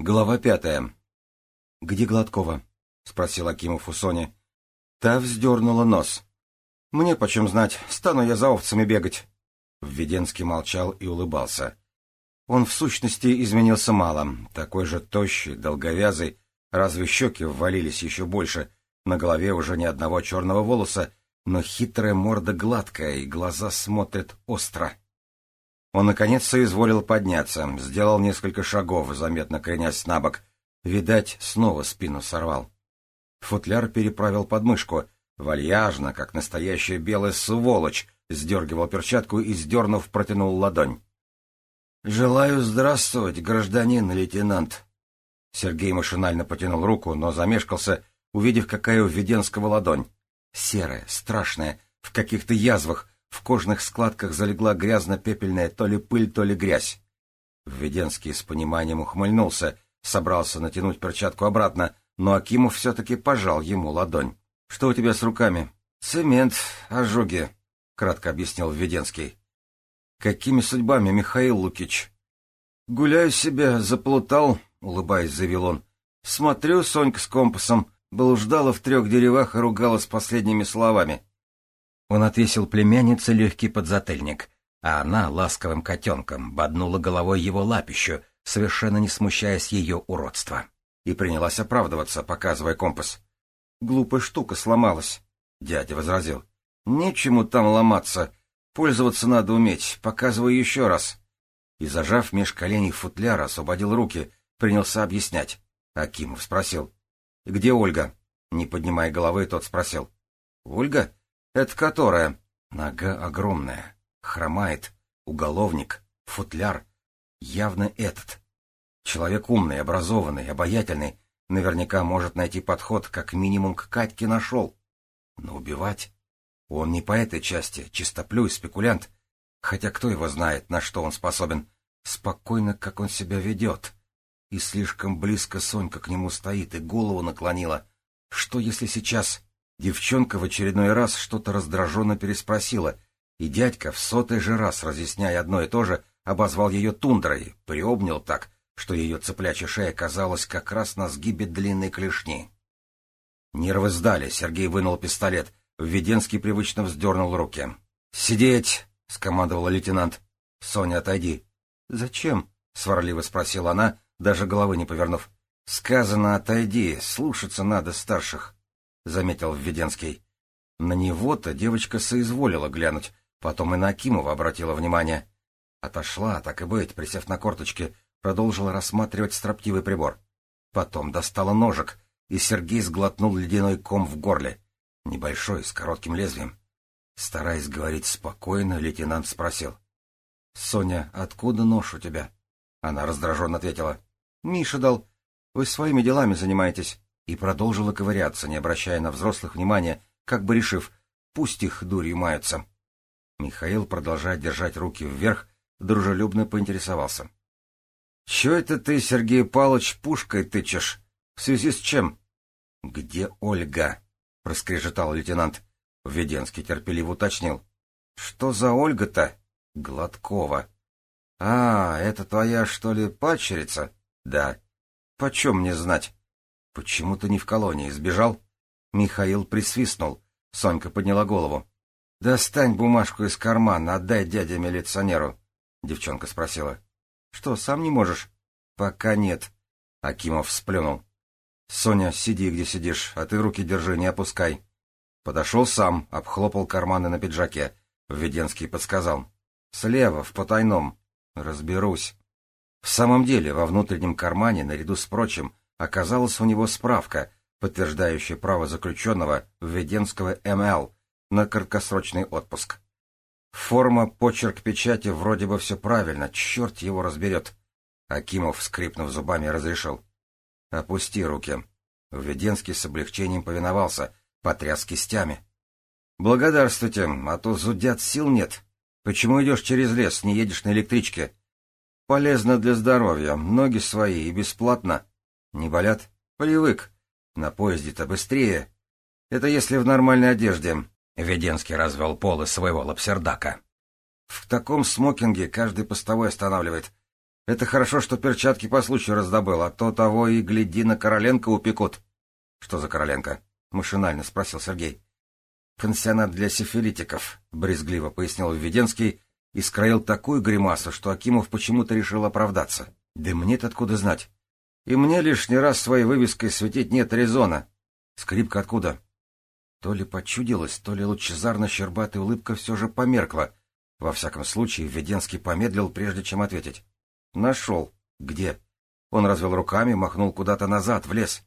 Глава пятая. — Где Гладкова? — спросил Акимов у Сони. Та вздернула нос. — Мне почем знать, стану я за овцами бегать. Введенский молчал и улыбался. Он в сущности изменился мало, такой же тощий, долговязый, разве щеки ввалились еще больше, на голове уже ни одного черного волоса, но хитрая морда гладкая, и глаза смотрят остро. Он, наконец, соизволил подняться, сделал несколько шагов, заметно кренясь на бок. Видать, снова спину сорвал. Футляр переправил подмышку, вальяжно, как настоящая белая сволочь, сдергивал перчатку и, сдернув, протянул ладонь. — Желаю здравствовать, гражданин лейтенант. Сергей машинально потянул руку, но замешкался, увидев, какая у Введенского ладонь. Серая, страшная, в каких-то язвах, в кожных складках залегла грязно-пепельная то ли пыль, то ли грязь. Введенский с пониманием ухмыльнулся, собрался натянуть перчатку обратно, но Акимов все-таки пожал ему ладонь. — Что у тебя с руками? — Цемент, ожоги, — кратко объяснил Введенский. — Какими судьбами, Михаил Лукич? — Гуляю себе, заплутал, — улыбаясь, заявил он. — Смотрю, Сонька с компасом, блуждала в трех деревах и ругалась последними словами. Он отвесил племяннице легкий подзатыльник, а она ласковым котенком боднула головой его лапищу, совершенно не смущаясь ее уродства, и принялась оправдываться, показывая компас. «Глупая штука сломалась», — дядя возразил. «Нечему там ломаться. Пользоваться надо уметь. Показывай еще раз». И, зажав меж коленей футляр, освободил руки, принялся объяснять. Акимов спросил. «Где Ольга?» Не поднимая головы, тот спросил. «Ольга?» Это которая? Нога огромная, хромает, уголовник, футляр. Явно этот. Человек умный, образованный, обаятельный, наверняка может найти подход, как минимум к Катьке нашел. Но убивать? Он не по этой части, чистоплюй, спекулянт. Хотя кто его знает, на что он способен. Спокойно, как он себя ведет. И слишком близко Сонька к нему стоит и голову наклонила. Что, если сейчас... Девчонка в очередной раз что-то раздраженно переспросила, и дядька в сотый же раз, разъясняя одно и то же, обозвал ее тундрой, приобнял так, что ее цыплячья шея казалась как раз на сгибе длинной клешни. Нервы сдали, Сергей вынул пистолет, Введенский привычно вздернул руки. «Сидеть!» — скомандовал лейтенант. «Соня, отойди». «Зачем?» — сварливо спросила она, даже головы не повернув. «Сказано, отойди, слушаться надо старших». — заметил Введенский. На него-то девочка соизволила глянуть, потом и на Акимова обратила внимание. Отошла, так и быть, присев на корточки, продолжила рассматривать строптивый прибор. Потом достала ножик, и Сергей сглотнул ледяной ком в горле. Небольшой, с коротким лезвием. Стараясь говорить спокойно, лейтенант спросил. — Соня, откуда нож у тебя? Она раздраженно ответила. — Миша дал. Вы своими делами занимаетесь и продолжила ковыряться, не обращая на взрослых внимания, как бы решив, пусть их дурью маются. Михаил, продолжая держать руки вверх, дружелюбно поинтересовался. — Чего это ты, Сергей Павлович, пушкой тычешь? В связи с чем? — Где Ольга? — проскрежетал лейтенант. Введенский терпеливо уточнил. — Что за Ольга-то? — Гладкова. — А, это твоя, что ли, падчерица? — Да. — Почем мне знать? Почему ты не в колонии? Сбежал? Михаил присвистнул. Сонька подняла голову. — Достань бумажку из кармана, отдай дяде милиционеру. Девчонка спросила. — Что, сам не можешь? — Пока нет. Акимов сплюнул. — Соня, сиди, где сидишь, а ты руки держи, не опускай. Подошел сам, обхлопал карманы на пиджаке. Введенский подсказал. — Слева, в потайном. — Разберусь. В самом деле, во внутреннем кармане, наряду с прочим, оказалась у него справка, подтверждающая право заключенного Введенского МЛ на краткосрочный отпуск. Форма, почерк печати, вроде бы все правильно, черт его разберет. Акимов, скрипнув зубами, разрешил. — Опусти руки. Введенский с облегчением повиновался, потряс кистями. — Благодарствуйте, а то зудят сил нет. Почему идешь через лес, не едешь на электричке? — Полезно для здоровья, ноги свои и бесплатно. Не болят? Привык. На поезде-то быстрее. Это если в нормальной одежде. Веденский развел полы своего лапсердака. В таком смокинге каждый постовой останавливает. Это хорошо, что перчатки по случаю раздобыл, а то того и гляди на Короленко упекут. — Что за Короленко? — машинально спросил Сергей. — Пансионат для сифилитиков, — брезгливо пояснил Введенский и скроил такую гримасу, что Акимов почему-то решил оправдаться. — Да мне-то откуда знать? И мне лишний раз своей вывеской светить нет резона. Скрипка откуда? То ли почудилось, то ли лучезарно-щербатая улыбка все же померкла. Во всяком случае, Введенский помедлил, прежде чем ответить. Нашел. Где? Он развел руками, махнул куда-то назад, в лес.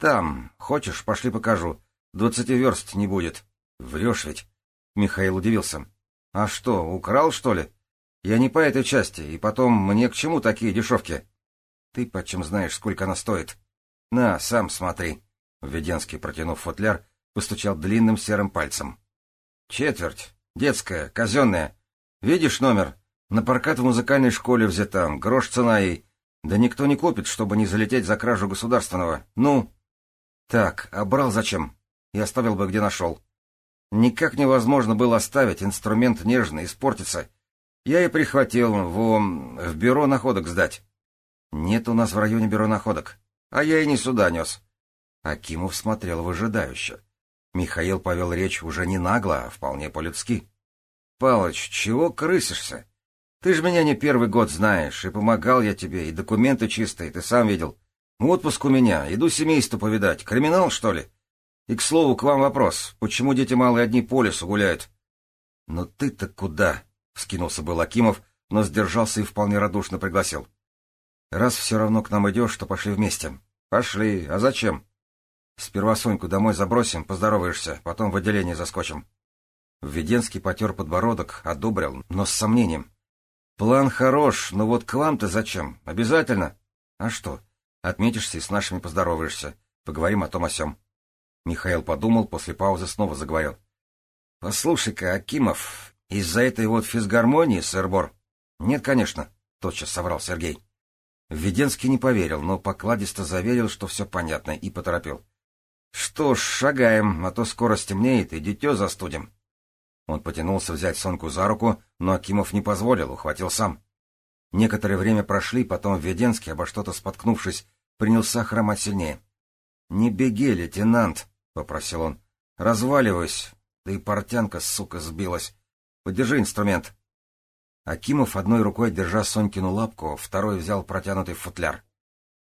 Там. Хочешь, пошли покажу. Двадцати верст не будет. Врешь ведь? Михаил удивился. А что, украл, что ли? Я не по этой части, и потом, мне к чему такие дешевки? Ты почем знаешь, сколько она стоит? На, сам смотри. Введенский, протянув футляр, постучал длинным серым пальцем. Четверть. Детская, казенная. Видишь номер? На прокат в музыкальной школе взята, грош цена ей. Да никто не купит, чтобы не залететь за кражу государственного. Ну? Так, а брал зачем? И оставил бы, где нашел. Никак невозможно было оставить, инструмент нежный, испортится. Я и прихватил в, в бюро находок сдать. Нет у нас в районе бюро находок. А я и не сюда нес. Акимов смотрел выжидающе. Михаил повел речь уже не нагло, а вполне по-людски. — Палыч, чего крысишься? Ты же меня не первый год знаешь, и помогал я тебе, и документы чистые, ты сам видел. Отпуск у меня, иду семейство повидать. Криминал, что ли? И, к слову, к вам вопрос. Почему дети малые одни по лесу гуляют? — Ну ты-то куда? — вскинулся был Акимов, но сдержался и вполне радушно пригласил. — Раз все равно к нам идешь, то пошли вместе. — Пошли. А зачем? — Сперва Соньку домой забросим, поздороваешься, потом в отделение заскочим. Введенский потер подбородок, одобрил, но с сомнением. План хорош, но вот к вам-то зачем? Обязательно? А что? Отметишься и с нашими поздороваешься. Поговорим о том о сём. Михаил подумал, после паузы снова заговорил. — Послушай-ка, Акимов, из-за этой вот физгармонии, сэр-бор? — Нет, конечно, — тотчас соврал Сергей. Введенский не поверил, но покладисто заверил, что все понятно, и поторопил. — Что ж, шагаем, а то скоро стемнеет, и дитё застудим. Он потянулся взять Сонку за руку, но Акимов не позволил, ухватил сам. Некоторое время прошли, потом Веденский, обо что-то споткнувшись, принялся хромать сильнее. — Не беги, лейтенант, — попросил он. — Разваливайся. Да и портянка, сука, сбилась. Подержи инструмент. Акимов одной рукой, держа Сонькину лапку, второй взял протянутый футляр.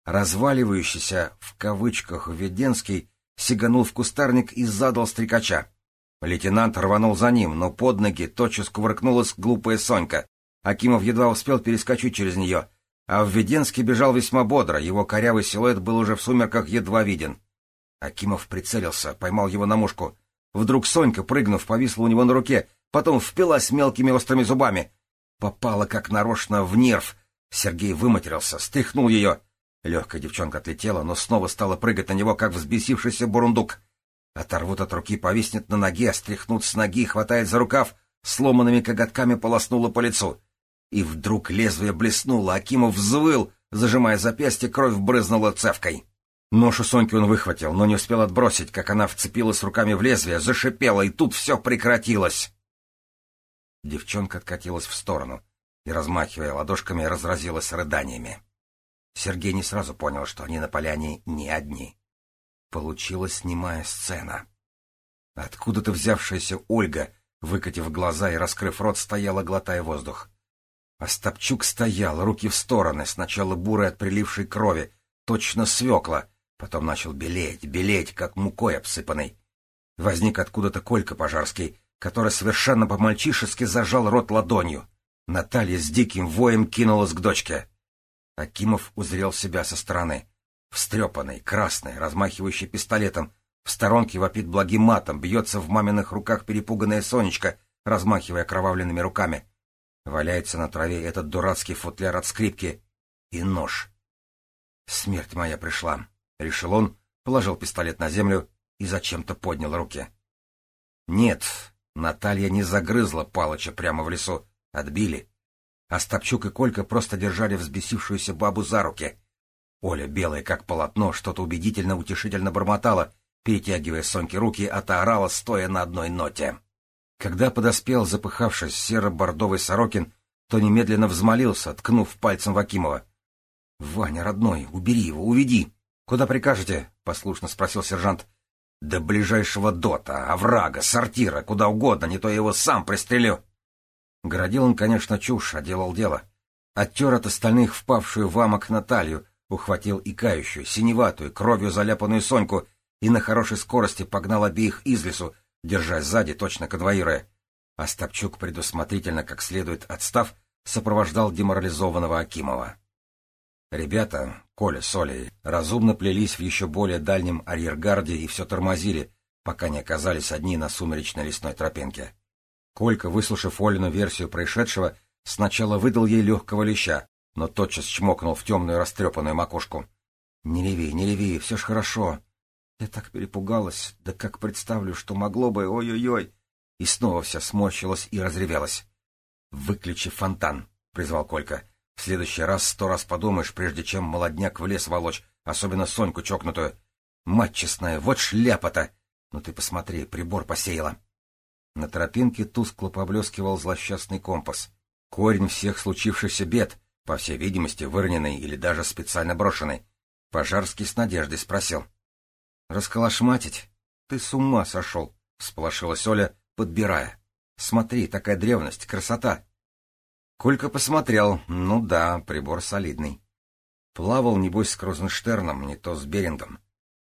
Разваливающийся, в кавычках, Веденский сиганул в кустарник и задал стрекача. Лейтенант рванул за ним, но под ноги тотчас кувыркнулась глупая Сонька. Акимов едва успел перескочить через нее. А Введенский бежал весьма бодро, его корявый силуэт был уже в сумерках едва виден. Акимов прицелился, поймал его на мушку. Вдруг Сонька, прыгнув, повисла у него на руке, потом впилась мелкими острыми зубами. Попала как нарочно в нерв. Сергей выматерился, стряхнул ее. Легкая девчонка отлетела, но снова стала прыгать на него, как взбесившийся бурундук. Оторвут от руки, повиснет на ноге, стряхнут с ноги, хватает за рукав, сломанными коготками полоснуло по лицу. И вдруг лезвие блеснуло, Акимов взвыл, зажимая запястье, кровь брызнула цевкой. Нож у Соньки он выхватил, но не успел отбросить, как она вцепилась руками в лезвие, зашипела, и тут все прекратилось. Девчонка откатилась в сторону и, размахивая ладошками, разразилась рыданиями. Сергей не сразу понял, что они на поляне не одни. Получилась немая сцена. Откуда-то взявшаяся Ольга, выкатив глаза и раскрыв рот, стояла, глотая воздух. Остапчук стоял, руки в стороны, сначала бурой от прилившей крови, точно свекла, потом начал белеть, белеть, как мукой обсыпанный. Возник откуда-то Колька Пожарский, который совершенно по-мальчишески зажал рот ладонью. Наталья с диким воем кинулась к дочке. Акимов узрел себя со стороны. Встрепанный, красный, размахивающий пистолетом, в сторонке вопит благим матом, бьется в маминых руках перепуганная Сонечка, размахивая кровавленными руками. Валяется на траве этот дурацкий футляр от скрипки и нож. «Смерть моя пришла», — решил он, положил пистолет на землю и зачем-то поднял руки. Нет, Наталья не загрызла Палыча прямо в лесу, отбили. Остапчук и Колька просто держали взбесившуюся бабу за руки — Оля, белая как полотно, что-то убедительно-утешительно бормотала, перетягивая Соньке руки, а та орала, стоя на одной ноте. Когда подоспел, запыхавшись, серо-бордовый Сорокин, то немедленно взмолился, ткнув пальцем в Акимова. — Ваня, родной, убери его, уведи. — Куда прикажете? — послушно спросил сержант. — До ближайшего дота, оврага, сортира, куда угодно, не то я его сам пристрелю. Городил он, конечно, чушь, а делал дело. Оттер от остальных впавшую в амок Наталью, ухватил икающую, синеватую, кровью заляпанную Соньку и на хорошей скорости погнал обеих из лесу, держась сзади, точно конвоируя. Остапчук, предусмотрительно как следует отстав, сопровождал деморализованного Акимова. Ребята, Коля с Олей, разумно плелись в еще более дальнем арьергарде и все тормозили, пока не оказались одни на сумеречной лесной тропинке. Колька, выслушав Олину версию происшедшего, сначала выдал ей легкого леща, но тотчас чмокнул в темную растрепанную макушку. — Не реви, не реви, все ж хорошо. Я так перепугалась, да как представлю, что могло бы, ой-ой-ой. И снова вся сморщилась и разревелась. — Выключи фонтан, — призвал Колька. — В следующий раз сто раз подумаешь, прежде чем молодняк в лес волочь, особенно Соньку чокнутую. Мать честная, вот шляпа-то! Ну ты посмотри, прибор посеяла. На тропинке тускло поблескивал злосчастный компас. Корень всех случившихся бед, по всей видимости, выроненный или даже специально брошенный. Пожарский с надеждой спросил — Расколошматить? Ты с ума сошел, — всполошилась Оля, подбирая. Смотри, такая древность, красота. Колька посмотрел. Ну да, прибор солидный. Плавал, небось, с Крузенштерном, не то с Берингом.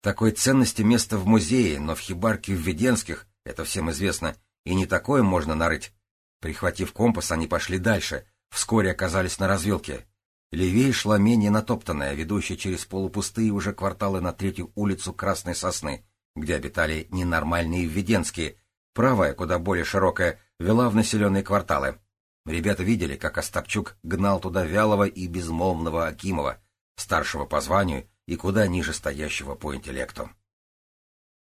Такой ценности место в музее, но в хибарке в Веденских, это всем известно, и не такое можно нарыть. Прихватив компас, они пошли дальше, вскоре оказались на развилке. Левее шла менее натоптанная, ведущая через полупустые уже кварталы на третью улицу Красной Сосны, где обитали ненормальные введенские. Правая, куда более широкая, вела в населенные кварталы. Ребята видели, как Остапчук гнал туда вялого и безмолвного Акимова, старшего по званию и куда ниже стоящего по интеллекту.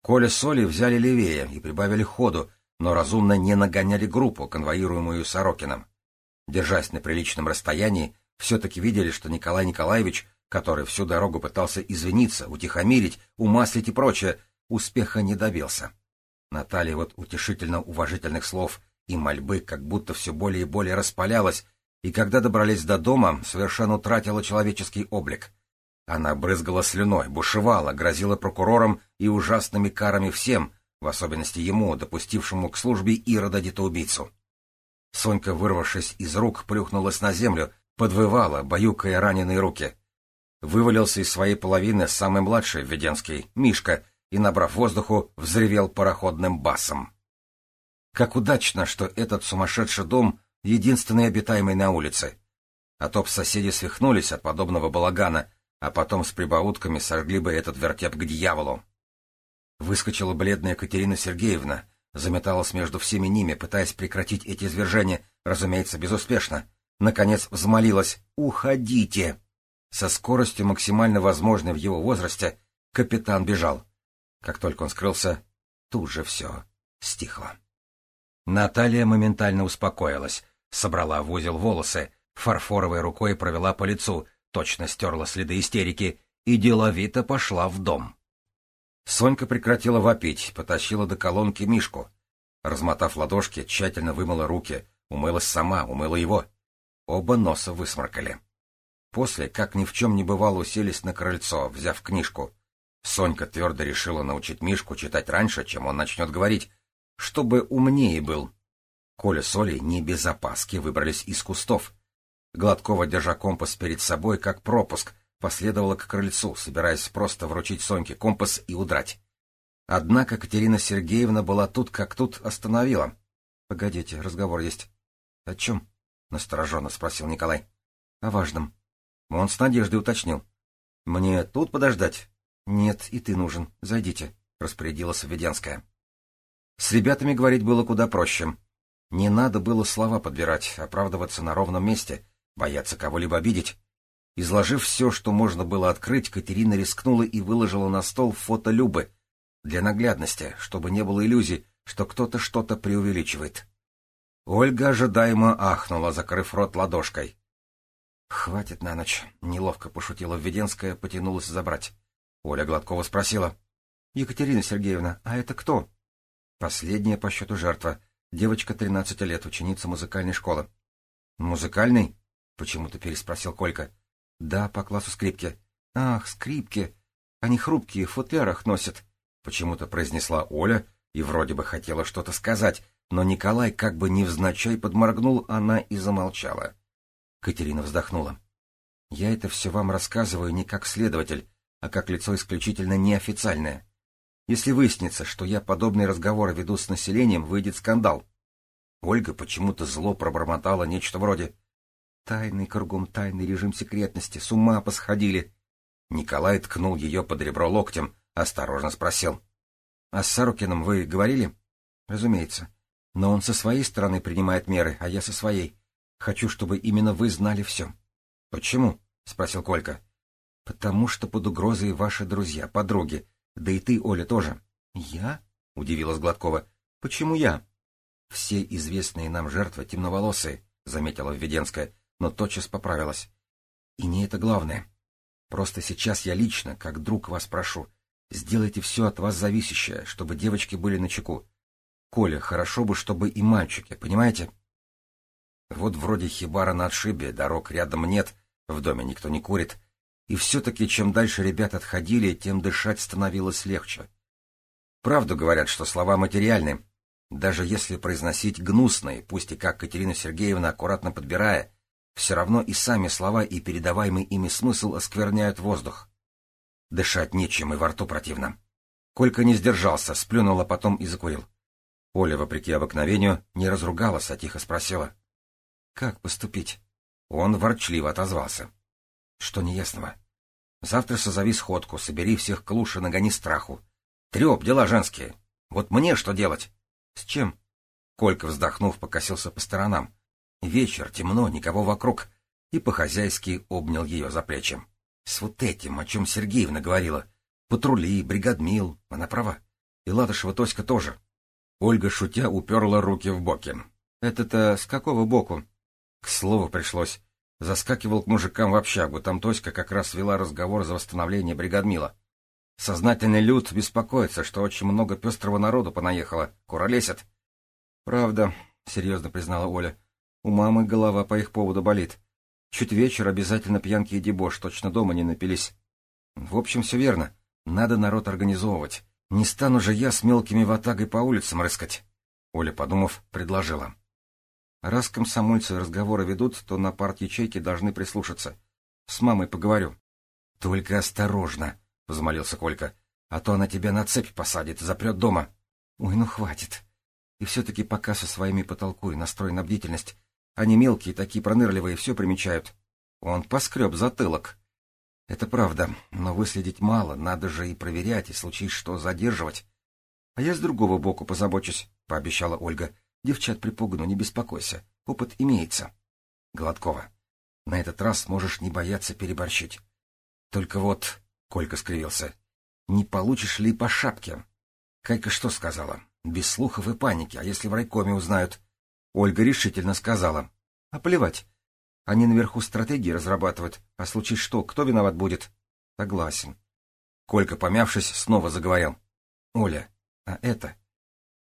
Коля с Олей взяли левее и прибавили ходу, но разумно не нагоняли группу, конвоируемую Сорокином. Держась на приличном расстоянии, все-таки видели, что Николай Николаевич, который всю дорогу пытался извиниться, утихомирить, умаслить и прочее, успеха не добился. Наталья вот утешительно уважительных слов и мольбы как будто все более и более распалялась, и когда добрались до дома, совершенно утратила человеческий облик. Она брызгала слюной, бушевала, грозила прокурорам и ужасными карами всем, в особенности ему, допустившему к службе Ирода-детоубийцу. Сонька, вырвавшись из рук, плюхнулась на землю, подвывала, баюкая раненые руки. Вывалился из своей половины самый младший Веденский, Мишка, и, набрав воздуху, взревел пароходным басом. Как удачно, что этот сумасшедший дом — единственный обитаемый на улице. А то б соседи свихнулись от подобного балагана, а потом с прибаутками сожгли бы этот вертеп к дьяволу. Выскочила бледная Катерина Сергеевна, заметалась между всеми ними, пытаясь прекратить эти извержения, разумеется, безуспешно. Наконец взмолилась «Уходите!». Со скоростью, максимально возможной в его возрасте, капитан бежал. Как только он скрылся, тут же все стихло. Наталья моментально успокоилась, собрала в узел волосы, фарфоровой рукой провела по лицу, точно стерла следы истерики и деловито пошла в дом. Сонька прекратила вопить, потащила до колонки Мишку. Размотав ладошки, тщательно вымыла руки, умылась сама, умыла его. Оба носа высморкали. После, как ни в чем не бывало, уселись на крыльцо, взяв книжку. Сонька твердо решила научить Мишку читать раньше, чем он начнет говорить, чтобы умнее был. Коля с Олей не без опаски выбрались из кустов. Гладкова, держа компас перед собой, как пропуск, последовала к крыльцу, собираясь просто вручить Соньке компас и удрать. Однако Катерина Сергеевна была тут как тут остановила. — Погодите, разговор есть. — О чем? — настороженно спросил Николай. — О важном. Он с надеждой уточнил. — Мне тут подождать? — Нет, и ты нужен. Зайдите, — распорядилась Веденская. С ребятами говорить было куда проще. Не надо было слова подбирать, оправдываться на ровном месте, бояться кого-либо обидеть. Изложив все, что можно было открыть, Катерина рискнула и выложила на стол фото Любы. Для наглядности, чтобы не было иллюзий, что кто-то что-то преувеличивает. Ольга ожидаемо ахнула, закрыв рот ладошкой. «Хватит на ночь», — неловко пошутила Введенская, потянулась забрать. Оля Гладкова спросила. «Екатерина Сергеевна, а это кто?» «Последняя по счету жертва. Девочка 13 лет, ученица музыкальной школы». «Музыкальный?» — почему-то переспросил Колька. «Да, по классу скрипки». «Ах, скрипки! Они хрупкие, в футлярах носят», — почему-то произнесла Оля и вроде бы хотела что-то сказать, но Николай как бы невзначай подморгнул, она и замолчала. Катерина вздохнула. «Я это все вам рассказываю не как следователь, а как лицо исключительно неофициальное. Если выяснится, что я подобные разговоры веду с населением, выйдет скандал. Ольга почему-то зло пробормотала нечто вроде «Тайный кругом тайный режим секретности, с ума посходили». Николай ткнул ее под ребро локтем, осторожно спросил. «А с Сарукиным вы говорили?» «Разумеется. Но он со своей стороны принимает меры, а я со своей. Хочу, чтобы именно вы знали все». «Почему?» — спросил Колька. «Потому что под угрозой ваши друзья, подруги. Да и ты, Оля, тоже». «Я?» — удивилась Гладкова. «Почему я?» «Все известные нам жертвы темноволосые», — заметила Введенская, но тотчас поправилась. «И не это главное. Просто сейчас я лично, как друг, вас прошу, сделайте все от вас зависящее, чтобы девочки были начеку. Коля, хорошо бы, чтобы и мальчики, понимаете?» Вот вроде хибара на отшибе, дорог рядом нет, в доме никто не курит, и все-таки чем дальше ребят отходили, тем дышать становилось легче. Правду говорят, что слова материальны, даже если произносить гнусные, пусть и как Катерина Сергеевна аккуратно подбирая, все равно и сами слова и передаваемый ими смысл оскверняют воздух. Дышать нечем и во рту противно. Колька не сдержался, сплюнул, а потом и закурил. Оля, вопреки обыкновению, не разругалась, а тихо спросила. — Как поступить? Он ворчливо отозвался. — Что неясного? Завтра созови сходку, собери всех клуш и нагони страху. Треп, дела женские. Вот мне что делать? С чем? Колька, вздохнув, покосился по сторонам. Вечер, темно, никого вокруг. И по-хозяйски обнял ее за плечи. С вот этим, о чем Сергеевна говорила. Патрули, бригадмил, она права. И Ладышева Тоська тоже. Ольга, шутя, уперла руки в боки. Это-то с какого боку? К слову пришлось. Заскакивал к мужикам в общагу, там Тоська как раз вела разговор за восстановление бригадмила. Сознательный люд беспокоится, что очень много пестрого народу понаехало, куролесят. — Правда, — серьезно признала Оля, — у мамы голова по их поводу болит. Чуть вечер обязательно пьянки и дебош, точно дома не напились. В общем, все верно. Надо народ организовывать. Не стану же я с мелкими ватагой по улицам рыскать. Оля, подумав, предложила. Раз комсомольцы разговоры ведут, то на парт ячейки должны прислушаться. С мамой поговорю. — Только осторожно, — взмолился Колька, — а то она тебя на цепь посадит запрет дома. — Ой, ну хватит. И все-таки пока со своими потолкуй, настрой на бдительность. Они мелкие, такие пронырливые, все примечают. Он поскреб затылок. — Это правда, но выследить мало, надо же и проверять, и случись что задерживать. — А я с другого боку позабочусь, — пообещала Ольга. — Девчат припугну, не беспокойся, опыт имеется. — Гладкова, на этот раз можешь не бояться переборщить. Только вот Колька скривился. «Не получишь ли по шапке?» Кайка что сказала? Без слухов и паники, а если в райкоме узнают? Ольга решительно сказала. А плевать. Они наверху стратегии разрабатывают, а случись что, кто виноват будет? Согласен. Колька, помявшись, снова заговорил. Оля, а это?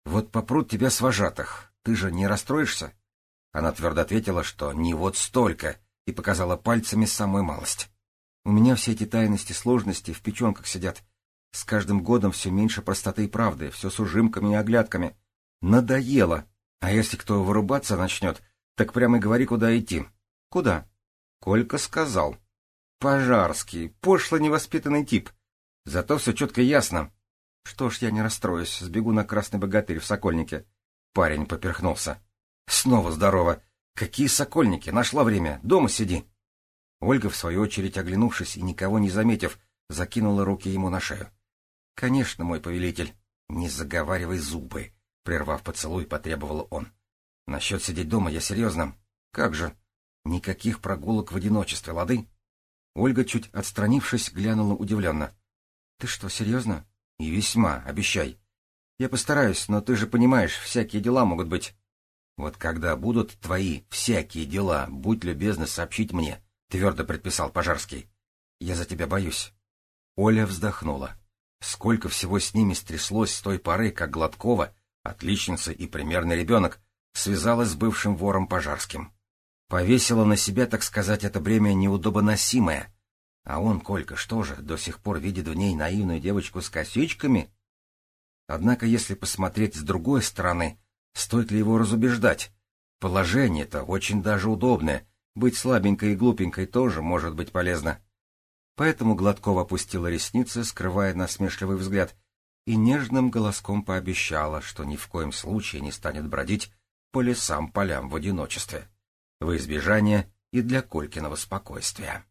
Вот попрут тебя с вожатых, ты же не расстроишься? Она твердо ответила, что не вот столько, и показала пальцами самую малость. У меня все эти тайности, сложности в печенках сидят. С каждым годом все меньше простоты и правды, все с ужимками и оглядками. Надоело. А если кто вырубаться начнет, так прямо и говори, куда идти. Куда? Колька сказал. Пожарский, пошло невоспитанный тип. Зато все четко ясно. Что ж, я не расстроюсь, сбегу на красный богатырь в Сокольнике. Парень поперхнулся. Снова здорово. Какие сокольники? Нашла время. Дома сиди. Ольга, в свою очередь, оглянувшись и никого не заметив, закинула руки ему на шею. — Конечно, мой повелитель. — Не заговаривай зубы, — прервав поцелуй, потребовал он. — Насчет сидеть дома я серьезно. — Как же? Никаких прогулок в одиночестве, лады? Ольга, чуть отстранившись, глянула удивленно. — Ты что, серьезно? — И весьма, обещай. — Я постараюсь, но ты же понимаешь, всякие дела могут быть. — Вот когда будут твои всякие дела, будь любезна сообщить мне. —— твердо предписал Пожарский. — Я за тебя боюсь. Оля вздохнула. Сколько всего с ними стряслось с той поры, как Гладкова, отличница и примерный ребенок, связалась с бывшим вором Пожарским. Повесила на себя, так сказать, это бремя неудобоносимое. А он, Колька, что же, до сих пор видит в ней наивную девочку с косичками? Однако, если посмотреть с другой стороны, стоит ли его разубеждать? Положение-то очень даже удобное. Быть слабенькой и глупенькой тоже может быть полезно. Поэтому Гладкова опустила ресницы, скрывая насмешливый взгляд, и нежным голоском пообещала, что ни в коем случае не станет бродить по лесам-полям в одиночестве, во избежание и для Колькиного спокойствия.